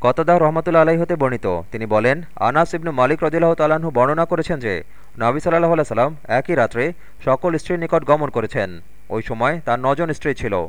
কতদাহ রহমতুল্লা আলাহি হতে বর্ণিত। তিনি বলেন, আনাস ইবনু মালিক রদিল্লাহ তালাহু বর্ণনা করেছেন যে, নবী সাল্লাহ সাল্লাম একই রাত্রে সকল স্ত্রীর নিকট গমন করেছেন। ওই সময় তার নজন স্ত্রী ছিল।